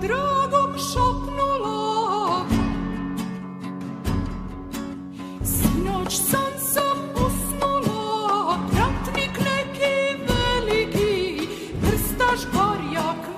dragom šapnula Sinoć sam sam usnula Ratnik neki veliki Prstaš barjak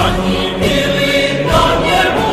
Sa njim ili na njemu.